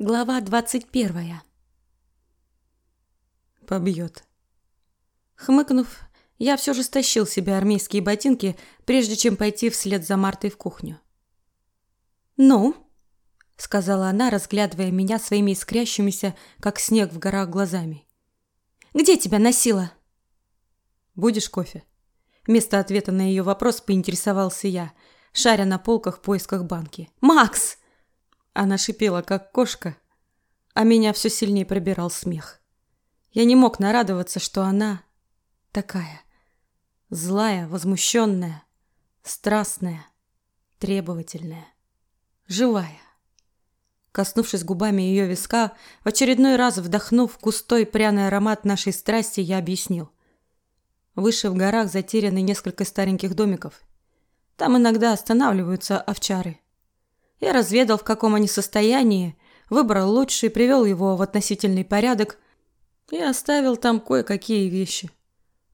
Глава двадцать первая. Побьет. Хмыкнув, я все же стащил себе армейские ботинки, прежде чем пойти вслед за Мартой в кухню. «Ну?» — сказала она, разглядывая меня своими искрящимися, как снег в горах, глазами. «Где тебя носила?» «Будешь кофе?» Вместо ответа на ее вопрос поинтересовался я, шаря на полках в поисках банки. «Макс!» Она шипела, как кошка, а меня все сильнее пробирал смех. Я не мог нарадоваться, что она такая. Злая, возмущенная, страстная, требовательная, живая. Коснувшись губами ее виска, в очередной раз вдохнув густой пряный аромат нашей страсти, я объяснил. Выше в горах затеряны несколько стареньких домиков. Там иногда останавливаются овчары. Я разведал, в каком они состоянии, выбрал лучший, привел его в относительный порядок и оставил там кое-какие вещи.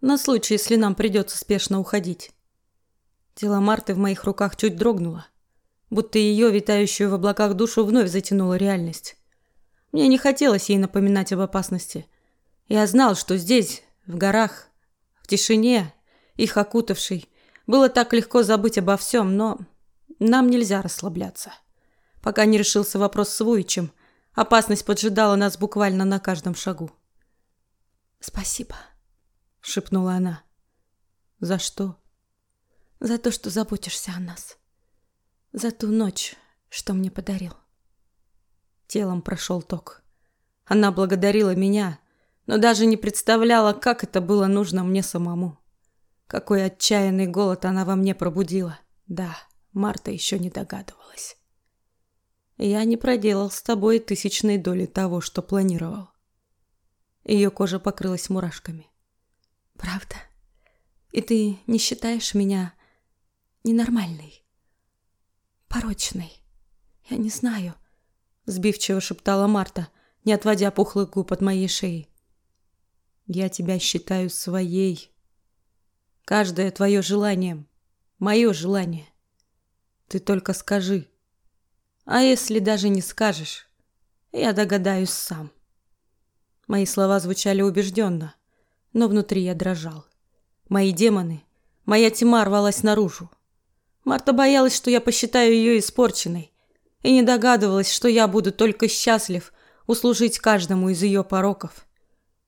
На случай, если нам придется спешно уходить. Тело Марты в моих руках чуть дрогнуло, будто ее, витающую в облаках душу, вновь затянула реальность. Мне не хотелось ей напоминать об опасности. Я знал, что здесь, в горах, в тишине, их окутавшей, было так легко забыть обо всем, но нам нельзя расслабляться. Пока не решился вопрос с Вуичем, опасность поджидала нас буквально на каждом шагу. «Спасибо», — шепнула она. «За что?» «За то, что заботишься о нас. За ту ночь, что мне подарил». Телом прошел ток. Она благодарила меня, но даже не представляла, как это было нужно мне самому. Какой отчаянный голод она во мне пробудила. Да. Марта еще не догадывалась. Я не проделал с тобой тысячной доли того, что планировал. Ее кожа покрылась мурашками. Правда? И ты не считаешь меня ненормальной? Порочной? Я не знаю, сбивчиво шептала Марта, не отводя пухлых губ от моей шеи. Я тебя считаю своей. Каждое твое желание — мое желание. Ты только скажи. А если даже не скажешь, я догадаюсь сам. Мои слова звучали убежденно, но внутри я дрожал. Мои демоны, моя тьма рвалась наружу. Марта боялась, что я посчитаю ее испорченной, и не догадывалась, что я буду только счастлив услужить каждому из ее пороков.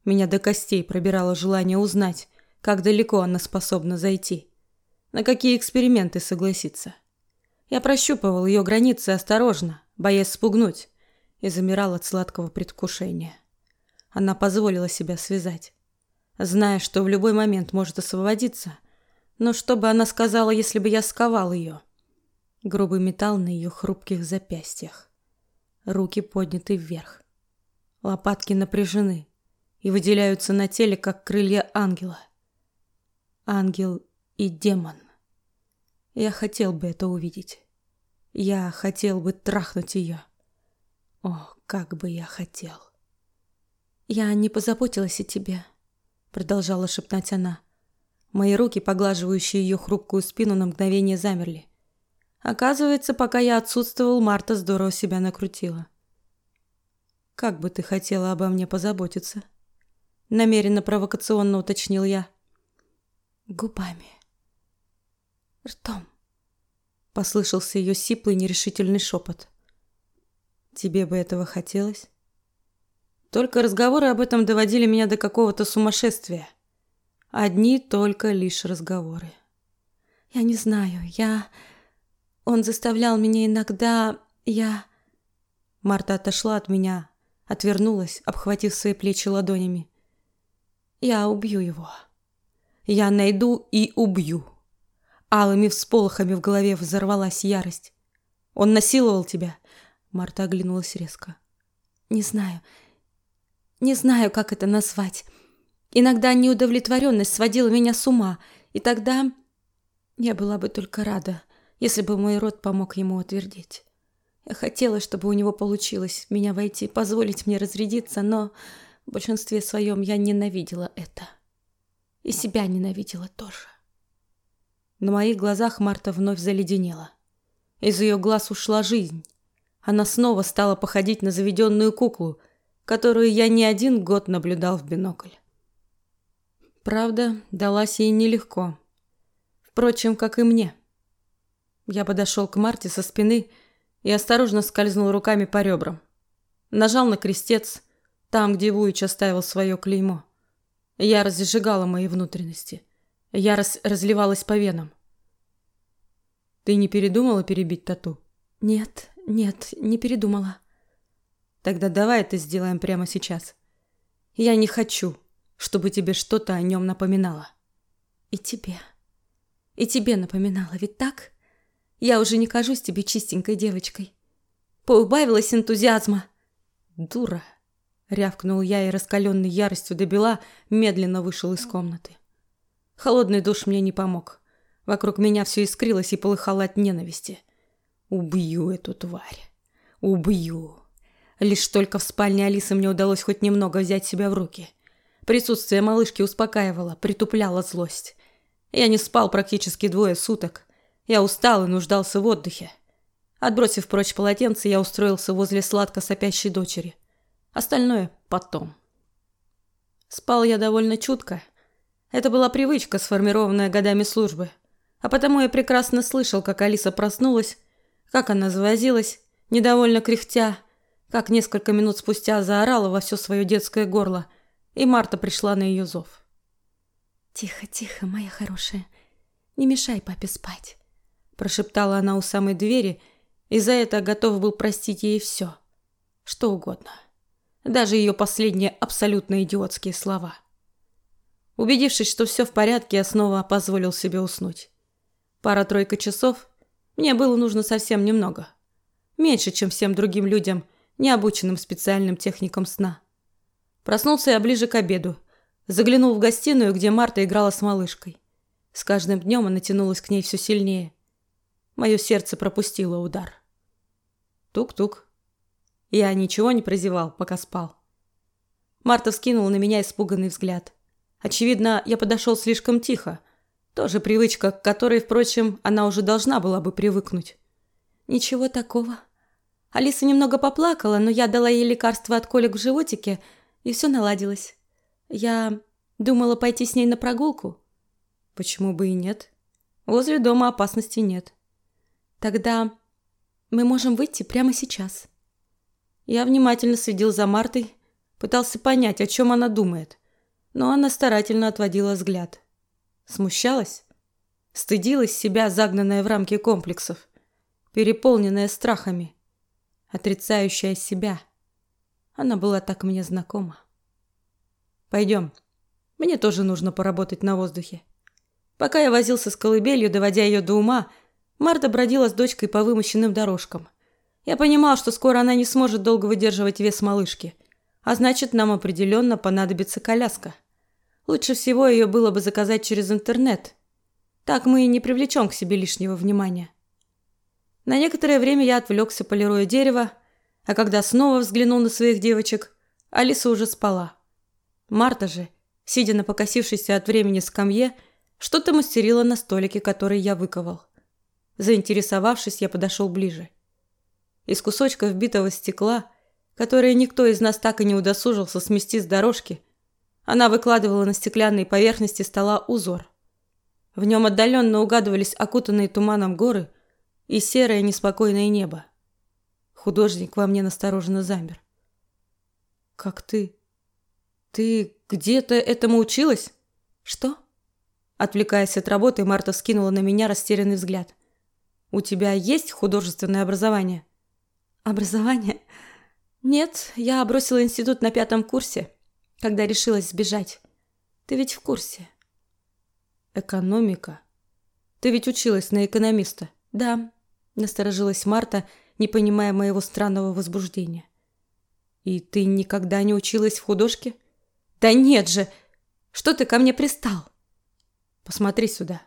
Меня до костей пробирало желание узнать, как далеко она способна зайти, на какие эксперименты согласиться. Я прощупывал ее границы осторожно, боясь спугнуть, и замирал от сладкого предвкушения. Она позволила себя связать, зная, что в любой момент может освободиться. Но что бы она сказала, если бы я сковал ее? Грубый металл на ее хрупких запястьях. Руки подняты вверх. Лопатки напряжены и выделяются на теле, как крылья ангела. Ангел и демон. Я хотел бы это увидеть. Я хотел бы трахнуть ее. О, как бы я хотел. Я не позаботилась о тебе, продолжала шептать она. Мои руки, поглаживающие ее хрупкую спину, на мгновение замерли. Оказывается, пока я отсутствовал, Марта здорово себя накрутила. Как бы ты хотела обо мне позаботиться? намеренно провокационно уточнил я. Губами ртом. Послышался ее сиплый нерешительный шепот. Тебе бы этого хотелось? Только разговоры об этом доводили меня до какого-то сумасшествия. Одни только лишь разговоры. Я не знаю, я... Он заставлял меня иногда... Я... Марта отошла от меня, отвернулась, обхватив свои плечи ладонями. Я убью его. Я найду и убью. Алыми всполохами в голове взорвалась ярость. Он насиловал тебя? Марта оглянулась резко. Не знаю. Не знаю, как это назвать. Иногда неудовлетворенность сводила меня с ума, и тогда я была бы только рада, если бы мой род помог ему утвердить. Я хотела, чтобы у него получилось меня войти, позволить мне разрядиться, но в большинстве своем я ненавидела это. И себя ненавидела тоже. На моих глазах Марта вновь заледенела. Из ее глаз ушла жизнь. Она снова стала походить на заведенную куклу, которую я не один год наблюдал в бинокль. Правда, далась ей нелегко. Впрочем, как и мне. Я подошел к Марте со спины и осторожно скользнул руками по ребрам. Нажал на крестец, там, где Вуич оставил свое клеймо. Ярость сжигала мои внутренности. Ярость разливалась по венам. Ты не передумала перебить тату? Нет, нет, не передумала. Тогда давай это сделаем прямо сейчас. Я не хочу, чтобы тебе что-то о нем напоминало. И тебе. И тебе напоминала, ведь так? Я уже не кажусь тебе чистенькой девочкой. Поубавилась энтузиазма. Дура, рявкнул я и раскаленной яростью до бела медленно вышел из комнаты. Холодный душ мне не помог. Вокруг меня все искрилось и полыхало от ненависти. Убью эту тварь. Убью. Лишь только в спальне Алисы мне удалось хоть немного взять себя в руки. Присутствие малышки успокаивало, притупляло злость. Я не спал практически двое суток. Я устал и нуждался в отдыхе. Отбросив прочь полотенце, я устроился возле сладко сопящей дочери. Остальное потом. Спал я довольно чутко. Это была привычка, сформированная годами службы. А потому я прекрасно слышал, как Алиса проснулась, как она завозилась, недовольно кряхтя, как несколько минут спустя заорала во все свое детское горло, и Марта пришла на ее зов. «Тихо, тихо, моя хорошая, не мешай папе спать», прошептала она у самой двери, и за это готов был простить ей все, что угодно, даже ее последние абсолютно идиотские слова. Убедившись, что все в порядке, я снова позволил себе уснуть. Пара-тройка часов мне было нужно совсем немного. Меньше, чем всем другим людям, не обученным специальным техникам сна. Проснулся я ближе к обеду. Заглянул в гостиную, где Марта играла с малышкой. С каждым днем она тянулась к ней все сильнее. Мое сердце пропустило удар. Тук-тук. Я ничего не прозевал, пока спал. Марта вскинула на меня испуганный взгляд. Очевидно, я подошел слишком тихо, тоже привычка, к которой, впрочем, она уже должна была бы привыкнуть. Ничего такого. Алиса немного поплакала, но я дала ей лекарство от колик в животике, и все наладилось. Я думала пойти с ней на прогулку. Почему бы и нет? Возле дома опасности нет. Тогда мы можем выйти прямо сейчас. Я внимательно следил за Мартой, пытался понять, о чем она думает, но она старательно отводила взгляд. Смущалась? Стыдилась себя, загнанная в рамки комплексов, переполненная страхами, отрицающая себя. Она была так мне знакома. Пойдем. Мне тоже нужно поработать на воздухе. Пока я возился с колыбелью, доводя ее до ума, Марта бродила с дочкой по вымощенным дорожкам. Я понимал, что скоро она не сможет долго выдерживать вес малышки, а значит, нам определенно понадобится коляска. Лучше всего ее было бы заказать через интернет. Так мы и не привлечем к себе лишнего внимания. На некоторое время я отвлекся, полируя дерево, а когда снова взглянул на своих девочек, Алиса уже спала. Марта же, сидя на покосившейся от времени скамье, что-то мастерила на столике, который я выковал. Заинтересовавшись, я подошел ближе. Из кусочков битого стекла, которые никто из нас так и не удосужился смести с дорожки, она выкладывала на стеклянной поверхности стола узор. В нем отдаленно угадывались окутанные туманом горы и серое неспокойное небо. Художник во мне настороженно замер. «Как ты? Ты где-то этому училась?» «Что?» Отвлекаясь от работы, Марта скинула на меня растерянный взгляд. «У тебя есть художественное образование?» «Образование?» «Нет, я бросила институт на пятом курсе когда решилась сбежать. Ты ведь в курсе. Экономика. Ты ведь училась на экономиста. Да, насторожилась Марта, не понимая моего странного возбуждения. И ты никогда не училась в художке? Да нет же. Что ты ко мне пристал? Посмотри сюда.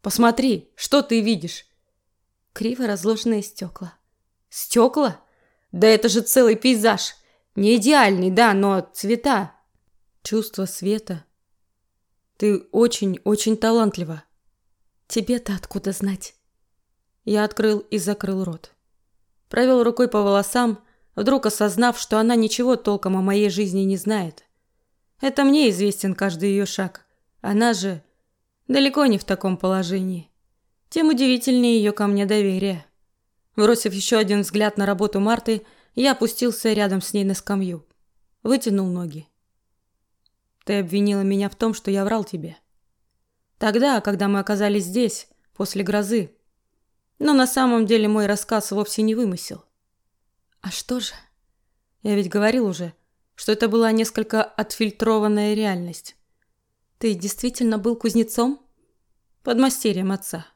Посмотри, что ты видишь? Криво разложенные стекла. Стекла? Да это же целый пейзаж. Не идеальный, да, но цвета. Чувство света. Ты очень-очень талантлива. Тебе-то откуда знать? Я открыл и закрыл рот. Провел рукой по волосам, вдруг осознав, что она ничего толком о моей жизни не знает. Это мне известен каждый ее шаг. Она же далеко не в таком положении. Тем удивительнее ее ко мне доверие. Бросив еще один взгляд на работу Марты, я опустился рядом с ней на скамью. Вытянул ноги. Ты обвинила меня в том, что я врал тебе. Тогда, когда мы оказались здесь, после грозы. Но на самом деле мой рассказ вовсе не вымысел. А что же? Я ведь говорил уже, что это была несколько отфильтрованная реальность. Ты действительно был кузнецом? Подмастерьем отца.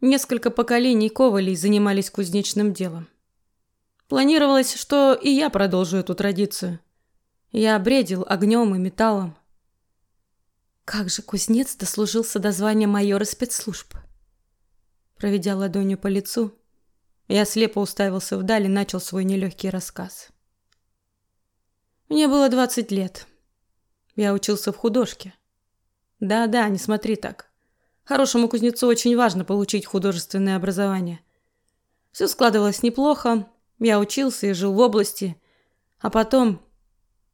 Несколько поколений ковалей занимались кузнечным делом. Планировалось, что и я продолжу эту традицию. Я бредил огнем и металлом. Как же кузнец дослужился до звания майора спецслужб? Проведя ладонью по лицу, я слепо уставился вдаль и начал свой нелегкий рассказ. Мне было двадцать лет. Я учился в художке. Да-да, не смотри так. Хорошему кузнецу очень важно получить художественное образование. Все складывалось неплохо, я учился и жил в области, а потом...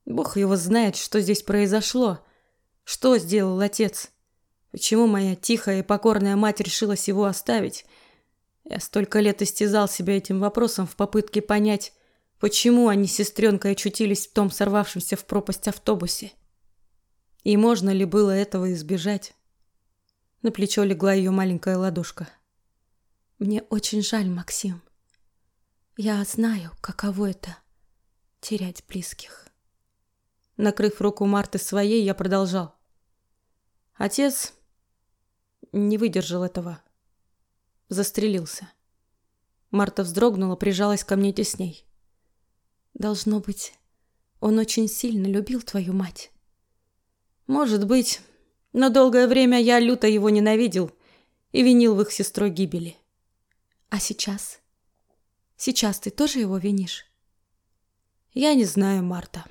Бог его знает, что здесь произошло, что сделал отец. Почему моя тихая и покорная мать решилась его оставить? Я столько лет истязал себя этим вопросом в попытке понять, почему они с сестренкой очутились в том сорвавшемся в пропасть автобусе. И можно ли было этого избежать? На плечо легла ее маленькая ладошка. Мне очень жаль, Максим. Я знаю, каково это терять близких. Накрыв руку Марты своей, я продолжал. Отец не выдержал этого. Застрелился. Марта вздрогнула, прижалась ко мне тесней. Должно быть, он очень сильно любил твою мать. Может быть, но долгое время я люто его ненавидел и винил в их сестрой гибели. А сейчас? Сейчас ты тоже его винишь? Я не знаю, Марта.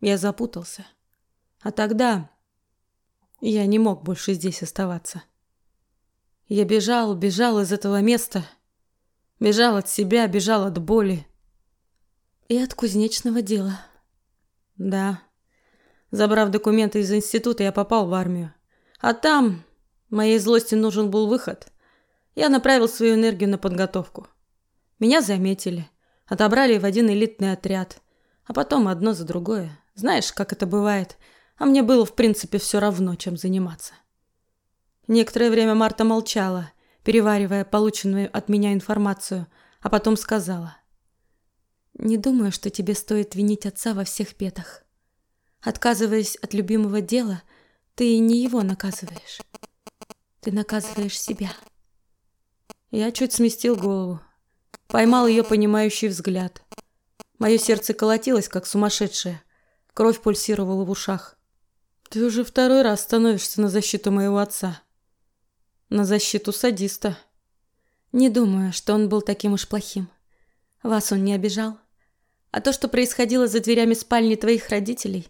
Я запутался. А тогда я не мог больше здесь оставаться. Я бежал, бежал из этого места. Бежал от себя, бежал от боли. И от кузнечного дела. Да. Забрав документы из института, я попал в армию. А там моей злости нужен был выход. Я направил свою энергию на подготовку. Меня заметили, отобрали в один элитный отряд, а потом одно за другое. Знаешь, как это бывает. А мне было, в принципе, все равно, чем заниматься. Некоторое время Марта молчала, переваривая полученную от меня информацию, а потом сказала: "Не думаю, что тебе стоит винить отца во всех бедах. Отказываясь от любимого дела, ты не его наказываешь. Ты наказываешь себя. Я чуть сместил голову, поймал ее понимающий взгляд. Мое сердце колотилось, как сумасшедшее. Кровь пульсировала в ушах. Ты уже второй раз становишься на защиту моего отца. На защиту садиста. Не думаю, что он был таким уж плохим. Вас он не обижал. А то, что происходило за дверями спальни твоих родителей,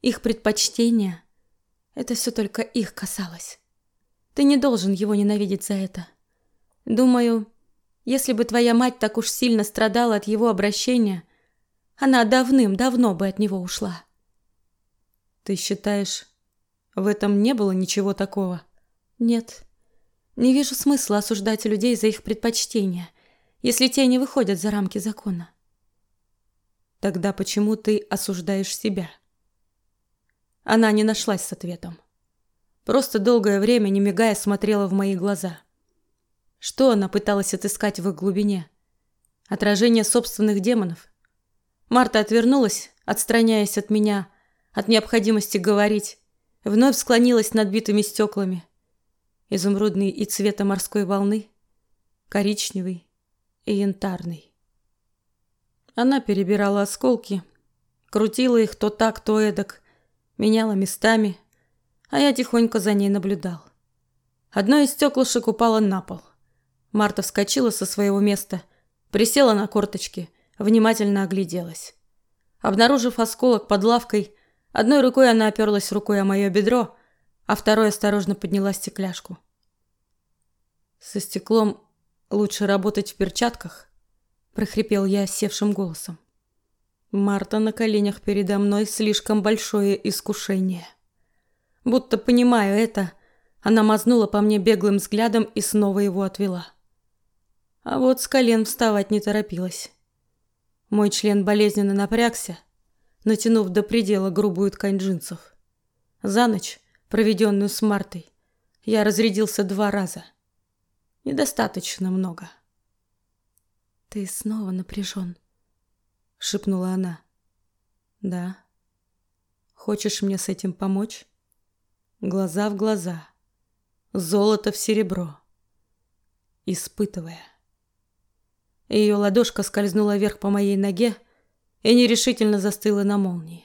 их предпочтения. Это все только их касалось. Ты не должен его ненавидеть за это. Думаю, если бы твоя мать так уж сильно страдала от его обращения, она давным-давно бы от него ушла. Ты считаешь, в этом не было ничего такого? Нет. Не вижу смысла осуждать людей за их предпочтения, если те не выходят за рамки закона. Тогда почему ты осуждаешь себя? Она не нашлась с ответом. Просто долгое время, не мигая, смотрела в мои глаза. Что она пыталась отыскать в их глубине? Отражение собственных демонов? Марта отвернулась, отстраняясь от меня, от необходимости говорить, вновь склонилась над битыми стеклами. Изумрудный и цвета морской волны, коричневый и янтарный. Она перебирала осколки, крутила их то так, то эдак, меняла местами, а я тихонько за ней наблюдал. Одно из стеклышек упало на пол. Марта вскочила со своего места, присела на корточки, внимательно огляделась. Обнаружив осколок под лавкой, одной рукой она оперлась рукой о мое бедро, а второй осторожно подняла стекляшку. Со стеклом Лучше работать в перчатках, прохрипел я севшим голосом. Марта на коленях передо мной слишком большое искушение. Будто понимаю это, она мазнула по мне беглым взглядом и снова его отвела. А вот с колен вставать не торопилась. Мой член болезненно напрягся, натянув до предела грубую ткань джинсов. За ночь, проведенную с Мартой, я разрядился два раза. Недостаточно много. «Ты снова напряжен», — шепнула она. «Да. Хочешь мне с этим помочь?» Глаза в глаза, золото в серебро. Испытывая. Ее ладошка скользнула вверх по моей ноге и нерешительно застыла на молнии.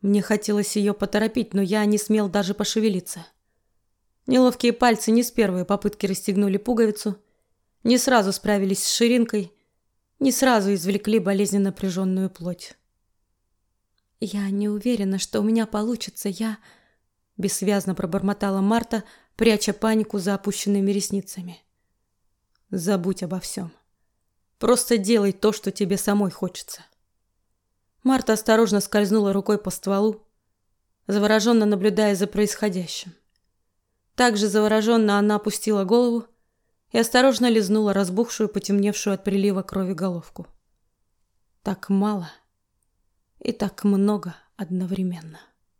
Мне хотелось ее поторопить, но я не смел даже пошевелиться. Неловкие пальцы не с первой попытки расстегнули пуговицу, не сразу справились с ширинкой, не сразу извлекли болезненно напряженную плоть. «Я не уверена, что у меня получится, я...» Бессвязно пробормотала Марта, пряча панику за опущенными ресницами. «Забудь обо всем. Просто делай то, что тебе самой хочется». Марта осторожно скользнула рукой по стволу, завороженно наблюдая за происходящим. Также завороженно она опустила голову и осторожно лизнула разбухшую, потемневшую от прилива крови головку. Так мало и так много одновременно.